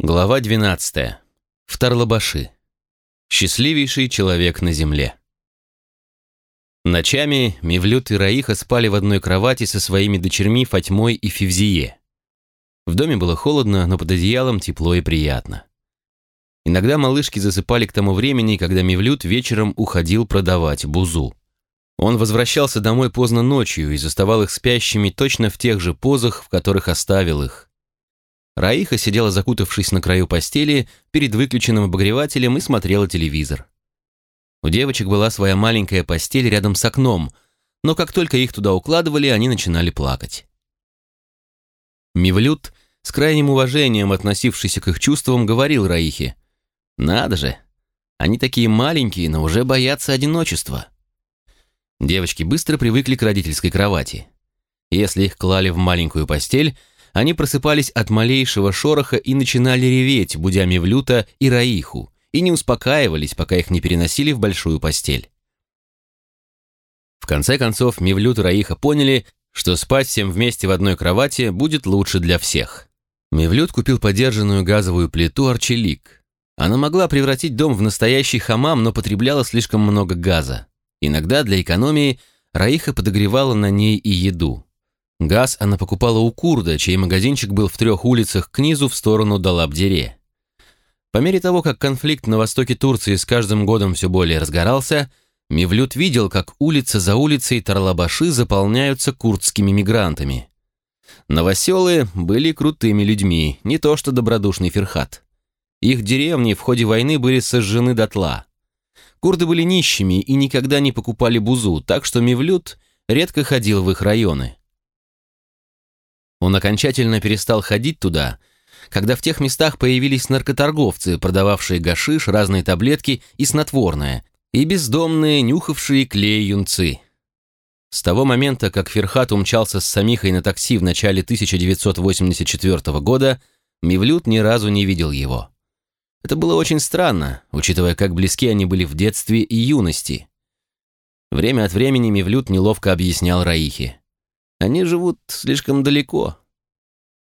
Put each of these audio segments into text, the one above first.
Глава 12. В Тарлабаши. Счастливейший человек на земле. Ночами Мевлют и Раиха спали в одной кровати со своими дочерьми Фатьмой и Февзие. В доме было холодно, но под одеялом тепло и приятно. Иногда малышки засыпали к тому времени, когда Мевлют вечером уходил продавать бузу. Он возвращался домой поздно ночью и заставал их спящими точно в тех же позах, в которых оставил их. Раиха сидела закутавшись на краю постели перед выключенным обогревателем и смотрела телевизор. У девочек была своя маленькая постель рядом с окном, но как только их туда укладывали, они начинали плакать. Мивлют, с крайним уважением относившийся к их чувствам, говорил Раихе, «Надо же, они такие маленькие, но уже боятся одиночества». Девочки быстро привыкли к родительской кровати. Если их клали в маленькую постель, они просыпались от малейшего шороха и начинали реветь, будя Мевлюта и Раиху, и не успокаивались, пока их не переносили в большую постель. В конце концов, Мевлют и Раиха поняли, что спать всем вместе в одной кровати будет лучше для всех. Мевлют купил подержанную газовую плиту «Арчелик». Она могла превратить дом в настоящий хамам, но потребляла слишком много газа. Иногда для экономии Раиха подогревала на ней и еду. Газ она покупала у Курда, чей магазинчик был в трех улицах к низу в сторону Далабдере. По мере того, как конфликт на востоке Турции с каждым годом все более разгорался, Мивлют видел, как улица за улицей Тарлабаши заполняются курдскими мигрантами. Новоселы были крутыми людьми, не то что добродушный Ферхат. Их деревни в ходе войны были сожжены дотла. Курды были нищими и никогда не покупали бузу, так что Мивлют редко ходил в их районы. Он окончательно перестал ходить туда, когда в тех местах появились наркоторговцы, продававшие гашиш, разные таблетки и снотворное, и бездомные, нюхавшие клей юнцы. С того момента, как Ферхат умчался с Самихой на такси в начале 1984 года, Мивлют ни разу не видел его. Это было очень странно, учитывая, как близки они были в детстве и юности. Время от времени Мивлют неловко объяснял Раихе. Они живут слишком далеко.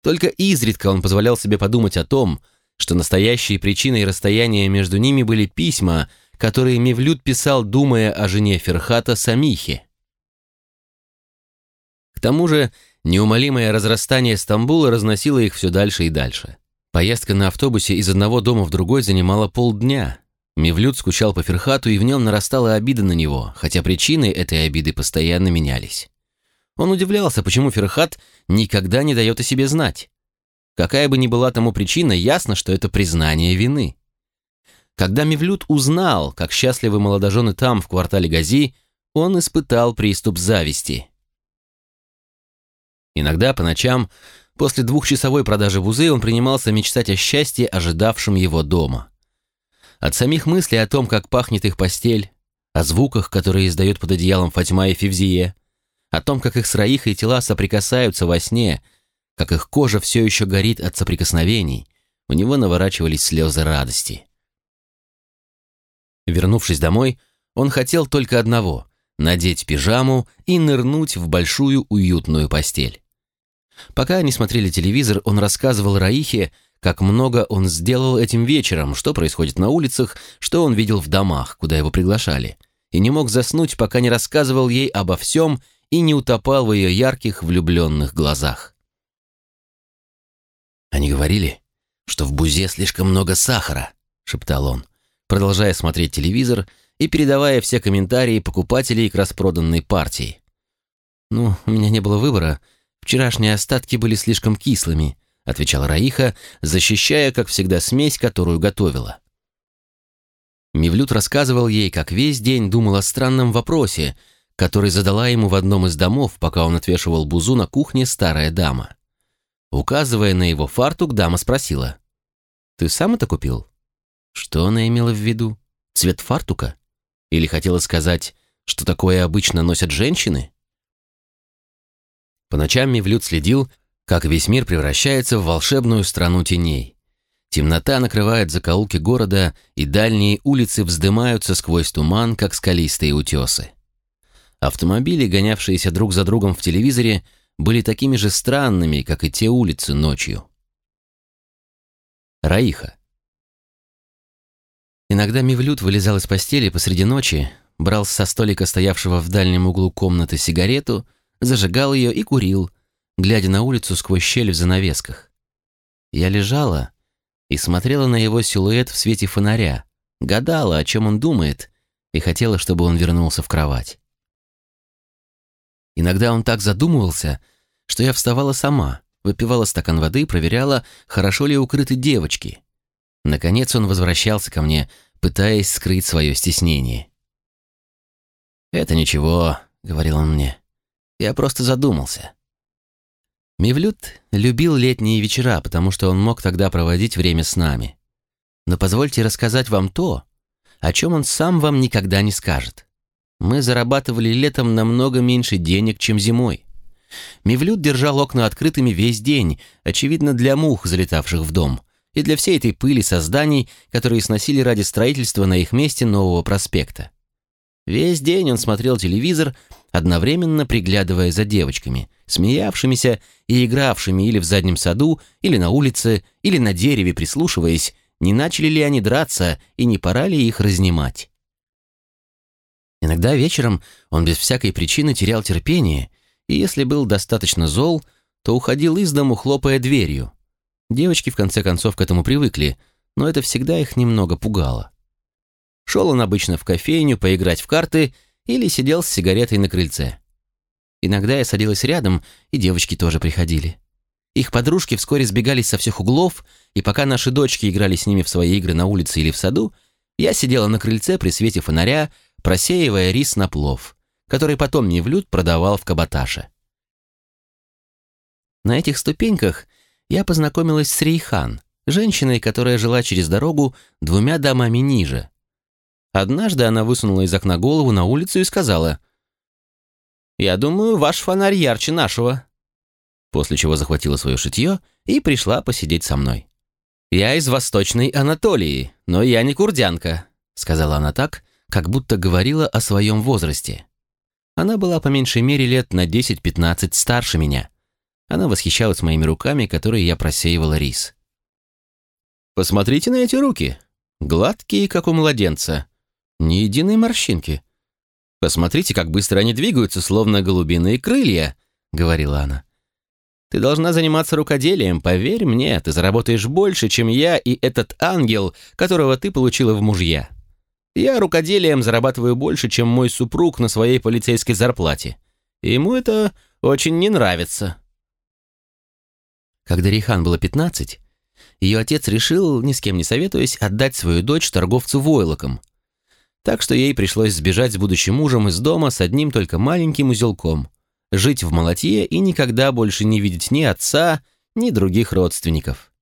Только изредка он позволял себе подумать о том, что настоящей причиной расстояния между ними были письма, которые Мевлюд писал, думая о жене Ферхата Самихе. К тому же неумолимое разрастание Стамбула разносило их все дальше и дальше. Поездка на автобусе из одного дома в другой занимала полдня. Мевлюд скучал по Ферхату, и в нем нарастала обида на него, хотя причины этой обиды постоянно менялись. Он удивлялся, почему Ферхат никогда не дает о себе знать. Какая бы ни была тому причина, ясно, что это признание вины. Когда Мевлюд узнал, как счастливы молодожены там, в квартале Гази, он испытал приступ зависти. Иногда по ночам, после двухчасовой продажи бузы, он принимался мечтать о счастье, ожидавшем его дома. От самих мыслей о том, как пахнет их постель, о звуках, которые издает под одеялом Фатьма и Февзие, о том, как их с Раихой тела соприкасаются во сне, как их кожа все еще горит от соприкосновений, у него наворачивались слезы радости. Вернувшись домой, он хотел только одного — надеть пижаму и нырнуть в большую уютную постель. Пока они смотрели телевизор, он рассказывал Раихе, как много он сделал этим вечером, что происходит на улицах, что он видел в домах, куда его приглашали, и не мог заснуть, пока не рассказывал ей обо всем и не утопал в ее ярких влюбленных глазах. «Они говорили, что в бузе слишком много сахара», — шептал он, продолжая смотреть телевизор и передавая все комментарии покупателей к распроданной партии. «Ну, у меня не было выбора. Вчерашние остатки были слишком кислыми», — отвечала Раиха, защищая, как всегда, смесь, которую готовила. Мивлют рассказывал ей, как весь день думал о странном вопросе, который задала ему в одном из домов, пока он отвешивал бузу на кухне старая дама. Указывая на его фартук, дама спросила. «Ты сам это купил?» Что она имела в виду? Цвет фартука? Или хотела сказать, что такое обычно носят женщины? По ночам Мивлют следил, как весь мир превращается в волшебную страну теней. Темнота накрывает закоулки города, и дальние улицы вздымаются сквозь туман, как скалистые утесы. Автомобили, гонявшиеся друг за другом в телевизоре, были такими же странными, как и те улицы ночью. Раиха. Иногда Мивлют вылезал из постели посреди ночи, брал со столика, стоявшего в дальнем углу комнаты, сигарету, зажигал ее и курил, глядя на улицу сквозь щель в занавесках. Я лежала и смотрела на его силуэт в свете фонаря, гадала, о чем он думает, и хотела, чтобы он вернулся в кровать. Иногда он так задумывался, что я вставала сама, выпивала стакан воды, проверяла, хорошо ли укрыты девочки. Наконец он возвращался ко мне, пытаясь скрыть свое стеснение. «Это ничего», — говорил он мне. «Я просто задумался». Мивлют любил летние вечера, потому что он мог тогда проводить время с нами. Но позвольте рассказать вам то, о чем он сам вам никогда не скажет. Мы зарабатывали летом намного меньше денег, чем зимой. Мивлют держал окна открытыми весь день, очевидно, для мух, залетавших в дом, и для всей этой пыли созданий, которые сносили ради строительства на их месте нового проспекта. Весь день он смотрел телевизор, одновременно приглядывая за девочками, смеявшимися и игравшими или в заднем саду, или на улице, или на дереве, прислушиваясь, не начали ли они драться и не пора ли их разнимать. Иногда вечером он без всякой причины терял терпение, и если был достаточно зол, то уходил из дому, хлопая дверью. Девочки в конце концов к этому привыкли, но это всегда их немного пугало. Шел он обычно в кофейню поиграть в карты или сидел с сигаретой на крыльце. Иногда я садилась рядом, и девочки тоже приходили. Их подружки вскоре сбегались со всех углов, и пока наши дочки играли с ними в свои игры на улице или в саду, я сидела на крыльце при свете фонаря, просеивая рис на плов, который потом Невлюд продавал в каботаже. На этих ступеньках я познакомилась с Рейхан, женщиной, которая жила через дорогу двумя домами ниже. Однажды она высунула из окна голову на улицу и сказала, «Я думаю, ваш фонарь ярче нашего», после чего захватила свое шитье и пришла посидеть со мной. «Я из Восточной Анатолии, но я не курдянка», сказала она так, как будто говорила о своем возрасте. Она была по меньшей мере лет на 10-15 старше меня. Она восхищалась моими руками, которые я просеивала рис. «Посмотрите на эти руки. Гладкие, как у младенца. Ни единой морщинки. Посмотрите, как быстро они двигаются, словно голубиные крылья», — говорила она. «Ты должна заниматься рукоделием, поверь мне, ты заработаешь больше, чем я и этот ангел, которого ты получила в мужья». Я рукоделием зарабатываю больше, чем мой супруг на своей полицейской зарплате. И ему это очень не нравится. Когда Рихан было 15, ее отец решил, ни с кем не советуясь, отдать свою дочь торговцу войлоком. Так что ей пришлось сбежать с будущим мужем из дома с одним только маленьким узелком, жить в молотье и никогда больше не видеть ни отца, ни других родственников.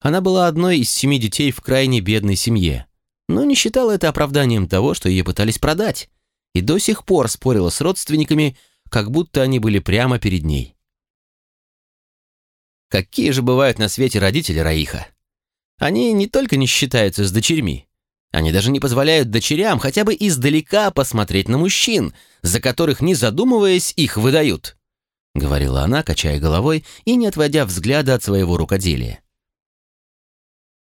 Она была одной из семи детей в крайне бедной семье но не считала это оправданием того, что ее пытались продать, и до сих пор спорила с родственниками, как будто они были прямо перед ней. Какие же бывают на свете родители Раиха? Они не только не считаются с дочерьми, они даже не позволяют дочерям хотя бы издалека посмотреть на мужчин, за которых, не задумываясь, их выдают», — говорила она, качая головой и не отводя взгляда от своего рукоделия.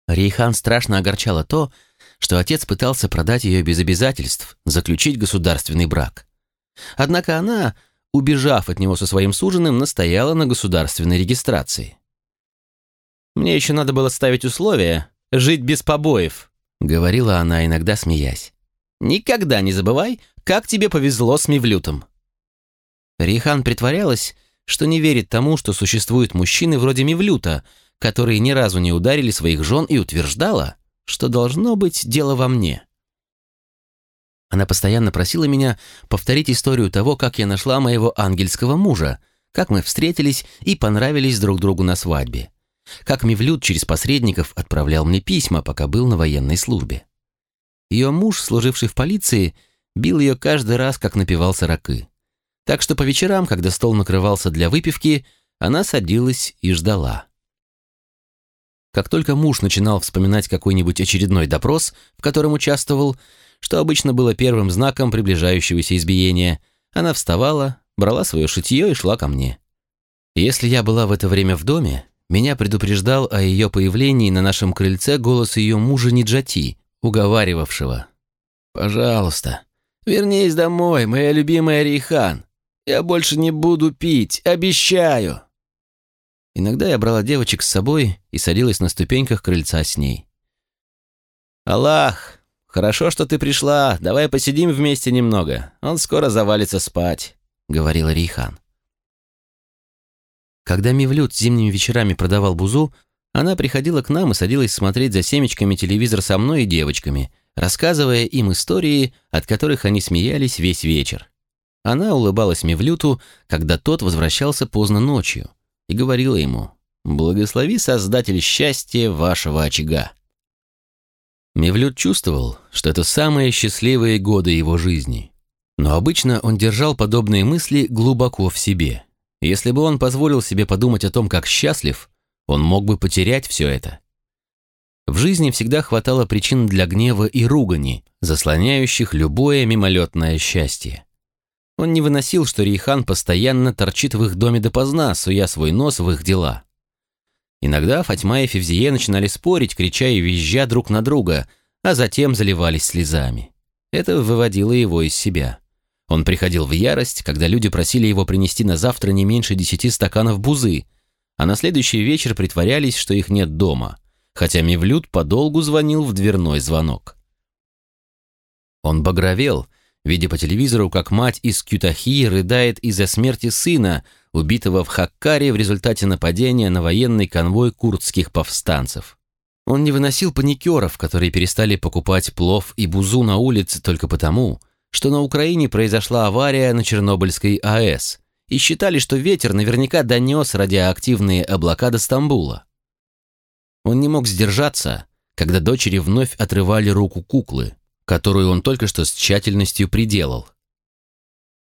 Рейхан страшно огорчало то, что отец пытался продать ее без обязательств, заключить государственный брак. Однако она, убежав от него со своим суженым, настояла на государственной регистрации. «Мне еще надо было ставить условия жить без побоев», — говорила она, иногда смеясь. «Никогда не забывай, как тебе повезло с Мивлютом». Рихан притворялась, что не верит тому, что существуют мужчины вроде Мивлюта, которые ни разу не ударили своих жен и утверждала, что должно быть дело во мне. Она постоянно просила меня повторить историю того, как я нашла моего ангельского мужа, как мы встретились и понравились друг другу на свадьбе, как Мивлют через посредников отправлял мне письма, пока был на военной службе. Ее муж, служивший в полиции, бил ее каждый раз, как напивал сороки. Так что по вечерам, когда стол накрывался для выпивки, она садилась и ждала. Как только муж начинал вспоминать какой-нибудь очередной допрос, в котором участвовал, что обычно было первым знаком приближающегося избиения, она вставала, брала свое шитье и шла ко мне. Если я была в это время в доме, меня предупреждал о ее появлении на нашем крыльце голос ее мужа Ниджати, уговаривавшего. «Пожалуйста, вернись домой, моя любимая Рейхан. Я больше не буду пить, обещаю!» Иногда я брала девочек с собой и садилась на ступеньках крыльца с ней. «Аллах, хорошо, что ты пришла. Давай посидим вместе немного. Он скоро завалится спать», — говорила Рейхан. Когда Мивлют зимними вечерами продавал бузу, она приходила к нам и садилась смотреть за семечками телевизор со мной и девочками, рассказывая им истории, от которых они смеялись весь вечер. Она улыбалась Мивлюту, когда тот возвращался поздно ночью, и говорила ему «Благослови Создатель счастья вашего очага». Мивлют чувствовал, что это самые счастливые годы его жизни. Но обычно он держал подобные мысли глубоко в себе. Если бы он позволил себе подумать о том, как счастлив, он мог бы потерять все это. В жизни всегда хватало причин для гнева и ругани, заслоняющих любое мимолетное счастье. Он не выносил, что Рейхан постоянно торчит в их доме допоздна, суя свой нос в их дела. Иногда Фатьма и Февзие начинали спорить, крича и визжа друг на друга, а затем заливались слезами. Это выводило его из себя. Он приходил в ярость, когда люди просили его принести на завтра не меньше десяти стаканов бузы, а на следующий вечер притворялись, что их нет дома, хотя Мевлюд подолгу звонил в дверной звонок. Он багровел, видя по телевизору, как мать из Кютахи рыдает из-за смерти сына, убитого в Хаккаре в результате нападения на военный конвой курдских повстанцев. Он не выносил паникеров, которые перестали покупать плов и бузу на улице только потому, что на Украине произошла авария на Чернобыльской АЭС, и считали, что ветер наверняка донес радиоактивные облака до Стамбула. Он не мог сдержаться, когда дочери вновь отрывали руку куклы, которую он только что с тщательностью приделал.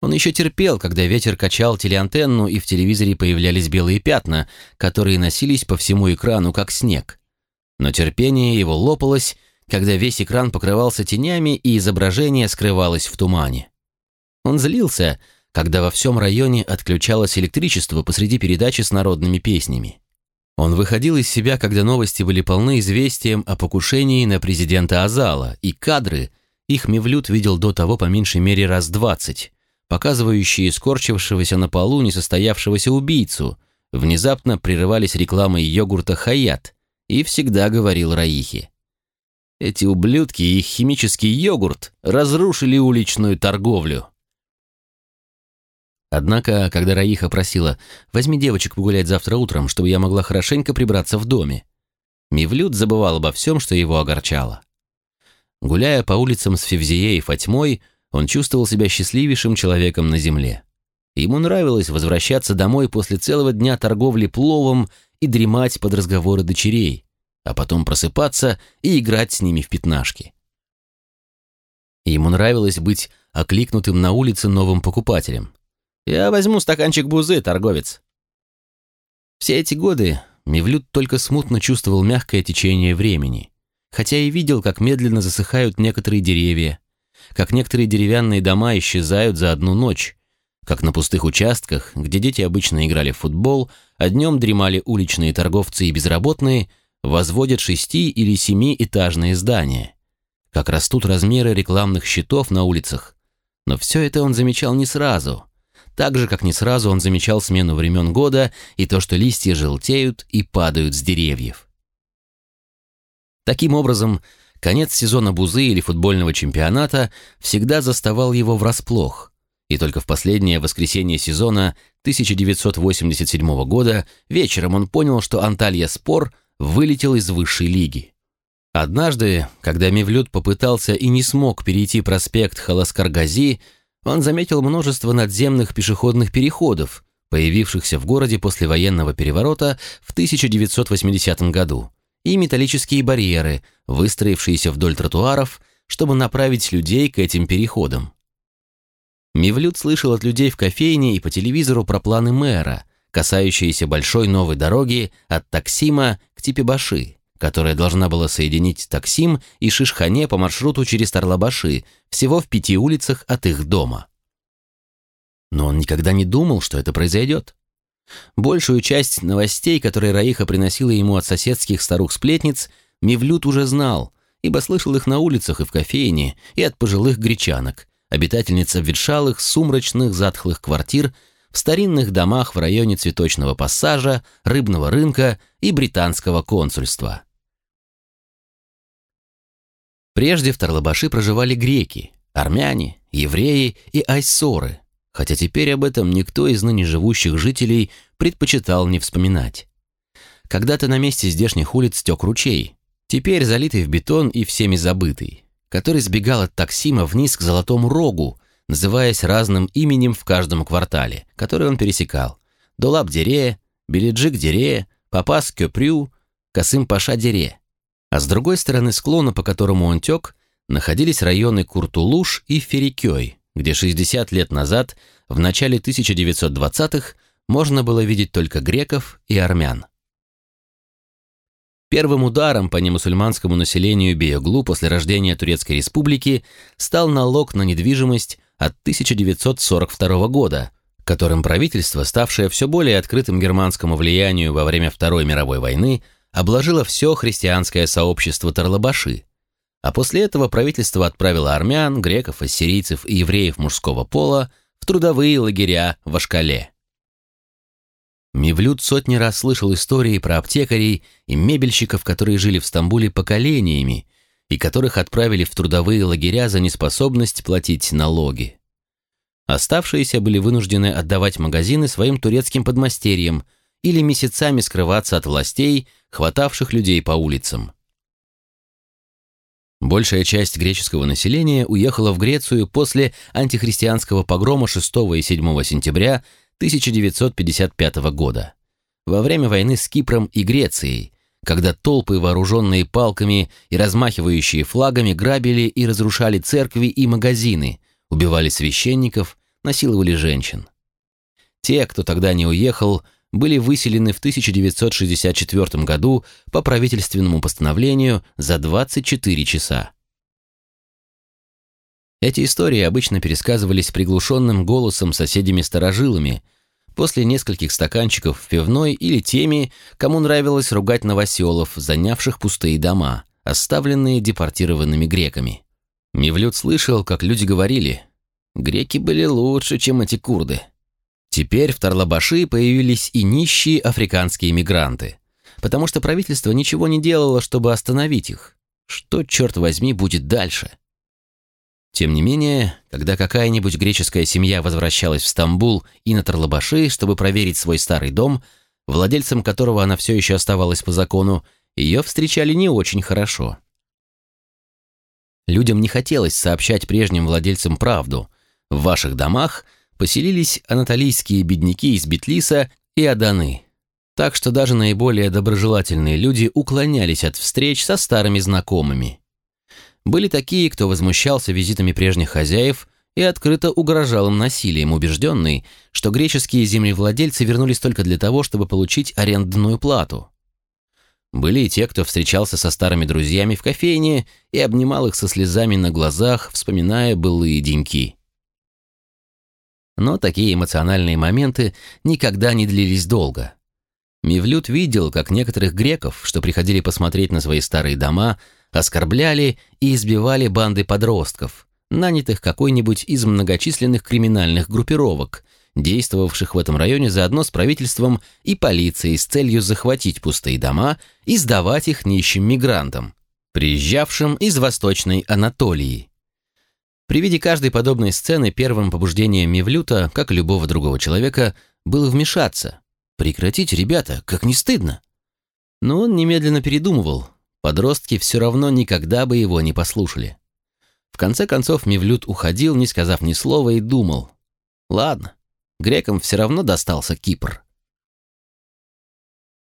Он еще терпел, когда ветер качал телеантенну и в телевизоре появлялись белые пятна, которые носились по всему экрану, как снег. Но терпение его лопалось, когда весь экран покрывался тенями и изображение скрывалось в тумане. Он злился, когда во всем районе отключалось электричество посреди передачи с народными песнями. Он выходил из себя, когда новости были полны известием о покушении на президента Азала, и кадры, их Мевлюд видел до того по меньшей мере раз двадцать, показывающие скорчившегося на полу несостоявшегося убийцу, внезапно прерывались рекламой йогурта «Хаят», и всегда говорил Раихе. Эти ублюдки и их химический йогурт разрушили уличную торговлю. Однако, когда Раиха просила «возьми девочек погулять завтра утром, чтобы я могла хорошенько прибраться в доме», Мивлют забывал обо всем, что его огорчало. Гуляя по улицам с Февзие и Фатьмой, он чувствовал себя счастливейшим человеком на земле. Ему нравилось возвращаться домой после целого дня торговли пловом и дремать под разговоры дочерей, а потом просыпаться и играть с ними в пятнашки. Ему нравилось быть окликнутым на улице новым покупателем. «Я возьму стаканчик бузы, торговец». Все эти годы Мевлюд только смутно чувствовал мягкое течение времени, хотя и видел, как медленно засыхают некоторые деревья, как некоторые деревянные дома исчезают за одну ночь, как на пустых участках, где дети обычно играли в футбол, а днем дремали уличные торговцы и безработные – возводят шести- или семиэтажные здания, как растут размеры рекламных щитов на улицах. Но все это он замечал не сразу, так же, как не сразу он замечал смену времен года и то, что листья желтеют и падают с деревьев. Таким образом, конец сезона бузы или футбольного чемпионата всегда заставал его врасплох, и только в последнее воскресенье сезона 1987 года вечером он понял, что Анталья Спор вылетел из высшей лиги. Однажды, когда Мевлюд попытался и не смог перейти проспект Халаскаргази, он заметил множество надземных пешеходных переходов, появившихся в городе после военного переворота в 1980 году, и металлические барьеры, выстроившиеся вдоль тротуаров, чтобы направить людей к этим переходам. Мевлюд слышал от людей в кофейне и по телевизору про планы мэра – касающиеся большой новой дороги от Таксима к Типибаши, которая должна была соединить Таксим и Шишхане по маршруту через Тарлабаши, всего в пяти улицах от их дома. Но он никогда не думал, что это произойдет. Большую часть новостей, которые Раиха приносила ему от соседских старух-сплетниц, Мивлют уже знал, ибо слышал их на улицах и в кофейне, и от пожилых гречанок, обитательниц обветшалых, сумрачных, затхлых квартир в старинных домах в районе Цветочного пассажа, Рыбного рынка и Британского консульства. Прежде в Тарлабаши проживали греки, армяне, евреи и айсоры, хотя теперь об этом никто из ныне живущих жителей предпочитал не вспоминать. Когда-то на месте здешних улиц тек ручей, теперь залитый в бетон и всеми забытый, который сбегал от Таксима вниз к Золотому Рогу, называясь разным именем в каждом квартале, который он пересекал. Дулаб-Дере, Белиджик-Дере, Папас-Кёпрю, Касым-Паша-Дере. А с другой стороны склона, по которому он тек, находились районы Куртулуш и Ферикёй, где 60 лет назад, в начале 1920-х, можно было видеть только греков и армян. Первым ударом по немусульманскому населению Биоглу после рождения Турецкой республики стал налог на недвижимость от 1942 года, которым правительство, ставшее все более открытым германскому влиянию во время Второй мировой войны, обложило все христианское сообщество Тарлабаши. А после этого правительство отправило армян, греков, ассирийцев и евреев мужского пола в трудовые лагеря в Ашкале. Мивлют сотни раз слышал истории про аптекарей и мебельщиков, которые жили в Стамбуле поколениями и которых отправили в трудовые лагеря за неспособность платить налоги. Оставшиеся были вынуждены отдавать магазины своим турецким подмастерьям или месяцами скрываться от властей, хватавших людей по улицам. Большая часть греческого населения уехала в Грецию после антихристианского погрома 6 и 7 сентября 1955 года, во время войны с Кипром и Грецией, когда толпы, вооруженные палками и размахивающие флагами, грабили и разрушали церкви и магазины, убивали священников, насиловали женщин. Те, кто тогда не уехал, были выселены в 1964 году по правительственному постановлению за 24 часа. Эти истории обычно пересказывались приглушенным голосом соседями-старожилами, после нескольких стаканчиков в пивной или теми, кому нравилось ругать новоселов, занявших пустые дома, оставленные депортированными греками. Мивлют слышал, как люди говорили, «Греки были лучше, чем эти курды». Теперь в Тарлабаши появились и нищие африканские мигранты, потому что правительство ничего не делало, чтобы остановить их. Что, черт возьми, будет дальше? Тем не менее, когда какая-нибудь греческая семья возвращалась в Стамбул и на Тарлабаши, чтобы проверить свой старый дом, владельцем которого она все еще оставалась по закону, ее встречали не очень хорошо. Людям не хотелось сообщать прежним владельцам правду. В ваших домах поселились анатолийские бедняки из Бетлиса и Аданы. Так что даже наиболее доброжелательные люди уклонялись от встреч со старыми знакомыми. Были такие, кто возмущался визитами прежних хозяев и открыто угрожал им насилием, убежденный, что греческие землевладельцы вернулись только для того, чтобы получить арендную плату. Были и те, кто встречался со старыми друзьями в кофейне и обнимал их со слезами на глазах, вспоминая былые деньки. Но такие эмоциональные моменты никогда не длились долго. Мивлют видел, как некоторых греков, что приходили посмотреть на свои старые дома, оскорбляли и избивали банды подростков, нанятых какой-нибудь из многочисленных криминальных группировок, действовавших в этом районе заодно с правительством и полицией с целью захватить пустые дома и сдавать их нищим мигрантам, приезжавшим из Восточной Анатолии. При виде каждой подобной сцены первым побуждением Мивлюта, как и любого другого человека, было вмешаться. «Прекратите, ребята, как не стыдно!» Но он немедленно передумывал, Подростки все равно никогда бы его не послушали. В конце концов Мивлют уходил, не сказав ни слова, и думал. Ладно, грекам все равно достался Кипр.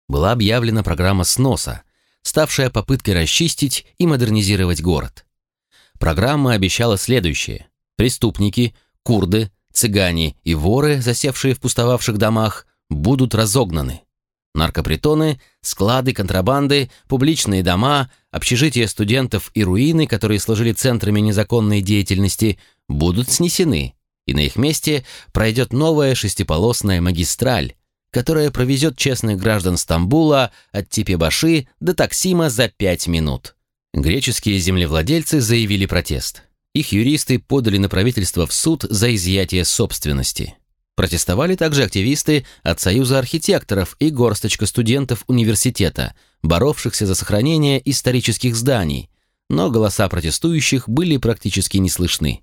Была объявлена программа сноса, ставшая попыткой расчистить и модернизировать город. Программа обещала следующее. Преступники, курды, цыгане и воры, засевшие в пустовавших домах, будут разогнаны. Наркопритоны, склады, контрабанды, публичные дома, общежития студентов и руины, которые служили центрами незаконной деятельности, будут снесены, и на их месте пройдет новая шестиполосная магистраль, которая провезет честных граждан Стамбула от Типебаши до Таксима за пять минут. Греческие землевладельцы заявили протест. Их юристы подали на правительство в суд за изъятие собственности. Протестовали также активисты от Союза архитекторов и горсточка студентов университета, боровшихся за сохранение исторических зданий, но голоса протестующих были практически не слышны.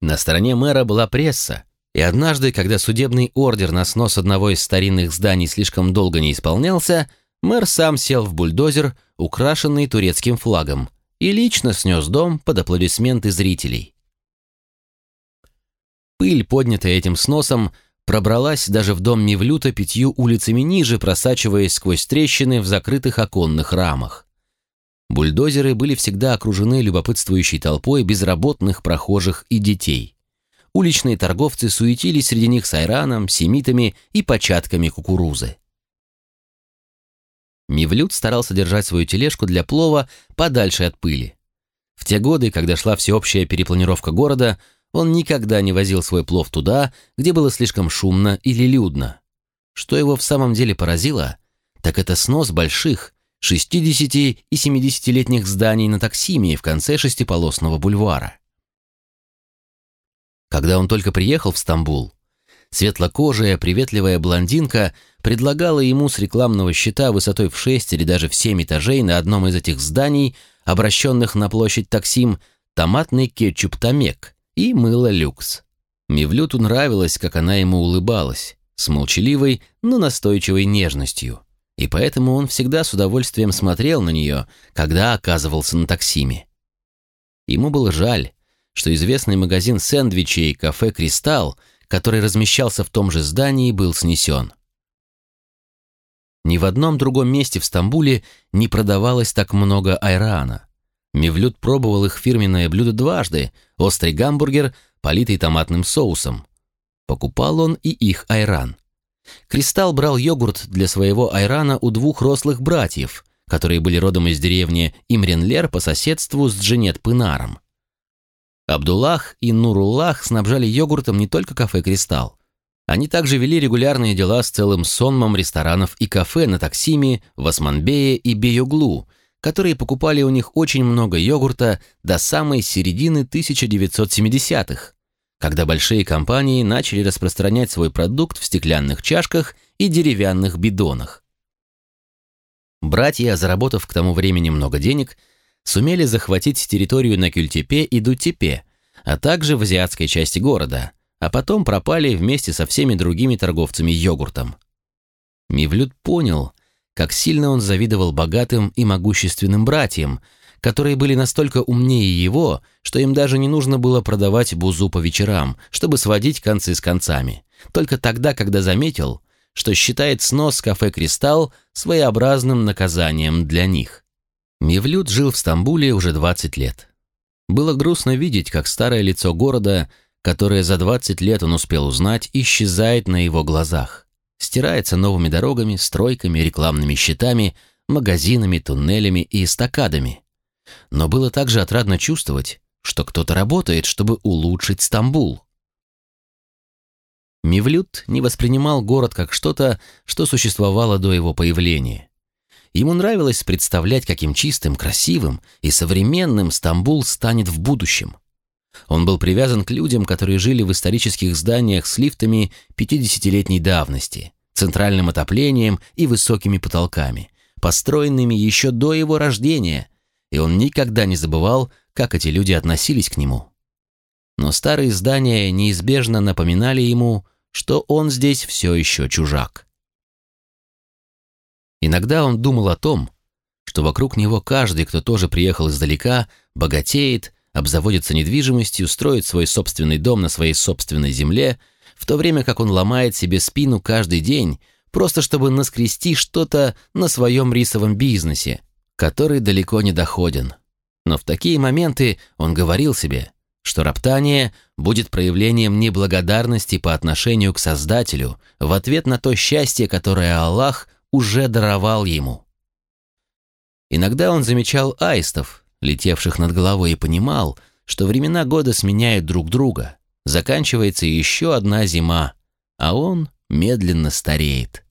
На стороне мэра была пресса, и однажды, когда судебный ордер на снос одного из старинных зданий слишком долго не исполнялся, мэр сам сел в бульдозер, украшенный турецким флагом, и лично снес дом под аплодисменты зрителей. Пыль, поднятая этим сносом, пробралась даже в дом Мевлюта пятью улицами ниже, просачиваясь сквозь трещины в закрытых оконных рамах. Бульдозеры были всегда окружены любопытствующей толпой безработных прохожих и детей. Уличные торговцы суетились среди них с айраном, семитами и початками кукурузы. Мивлют старался держать свою тележку для плова подальше от пыли. В те годы, когда шла всеобщая перепланировка города, он никогда не возил свой плов туда, где было слишком шумно или людно. Что его в самом деле поразило, так это снос больших, 60 и 70-летних зданий на Таксиме в конце шестиполосного бульвара. Когда он только приехал в Стамбул, светлокожая, приветливая блондинка предлагала ему с рекламного щита высотой в 6 или даже в 7 этажей на одном из этих зданий, обращенных на площадь Таксим, томатный кетчуп Томек и мыло люкс. Мивлюту нравилось, как она ему улыбалась, с молчаливой, но настойчивой нежностью и поэтому он всегда с удовольствием смотрел на нее, когда оказывался на таксиме. Ему было жаль, что известный магазин сэндвичей «Кафе Кристалл», который размещался в том же здании, был снесен. Ни в одном другом месте в Стамбуле не продавалось так много айрана. Мевлюд пробовал их фирменное блюдо дважды, острый гамбургер, политый томатным соусом. Покупал он и их айран. Кристалл брал йогурт для своего айрана у двух рослых братьев, которые были родом из деревни Имренлер по соседству с Дженет Пынаром. Абдуллах и Нуруллах снабжали йогуртом не только кафе «Кристалл». Они также вели регулярные дела с целым сонмом ресторанов и кафе на Таксиме, в Османбее и Бейоглу, которые покупали у них очень много йогурта до самой середины 1970-х когда большие компании начали распространять свой продукт в стеклянных чашках и деревянных бидонах. Братья, заработав к тому времени много денег, сумели захватить территорию на Кюльтепе и Дутепе, а также в азиатской части города, а потом пропали вместе со всеми другими торговцами йогуртом. Мивлют понял, как сильно он завидовал богатым и могущественным братьям, которые были настолько умнее его, что им даже не нужно было продавать бузу по вечерам, чтобы сводить концы с концами. Только тогда, когда заметил, что считает снос кафе «Кристалл» своеобразным наказанием для них. Мевлюд жил в Стамбуле уже 20 лет. Было грустно видеть, как старое лицо города, которое за 20 лет он успел узнать, исчезает на его глазах. Стирается новыми дорогами, стройками, рекламными щитами, магазинами, туннелями и эстакадами. Но было также отрадно чувствовать, что кто-то работает, чтобы улучшить Стамбул. Мивлют не воспринимал город как что-то, что существовало до его появления. Ему нравилось представлять, каким чистым, красивым и современным Стамбул станет в будущем. Он был привязан к людям, которые жили в исторических зданиях с лифтами 50-летней давности, центральным отоплением и высокими потолками, построенными еще до его рождения – и он никогда не забывал, как эти люди относились к нему. Но старые здания неизбежно напоминали ему, что он здесь все еще чужак. Иногда он думал о том, что вокруг него каждый, кто тоже приехал издалека, богатеет, обзаводится недвижимостью, строит свой собственный дом на своей собственной земле, в то время как он ломает себе спину каждый день, просто чтобы наскрести что-то на своем рисовом бизнесе, который далеко не доходен. Но в такие моменты он говорил себе, что роптание будет проявлением неблагодарности по отношению к Создателю в ответ на то счастье, которое Аллах уже даровал ему. Иногда он замечал аистов, летевших над головой, и понимал, что времена года сменяют друг друга, заканчивается еще одна зима, а он медленно стареет.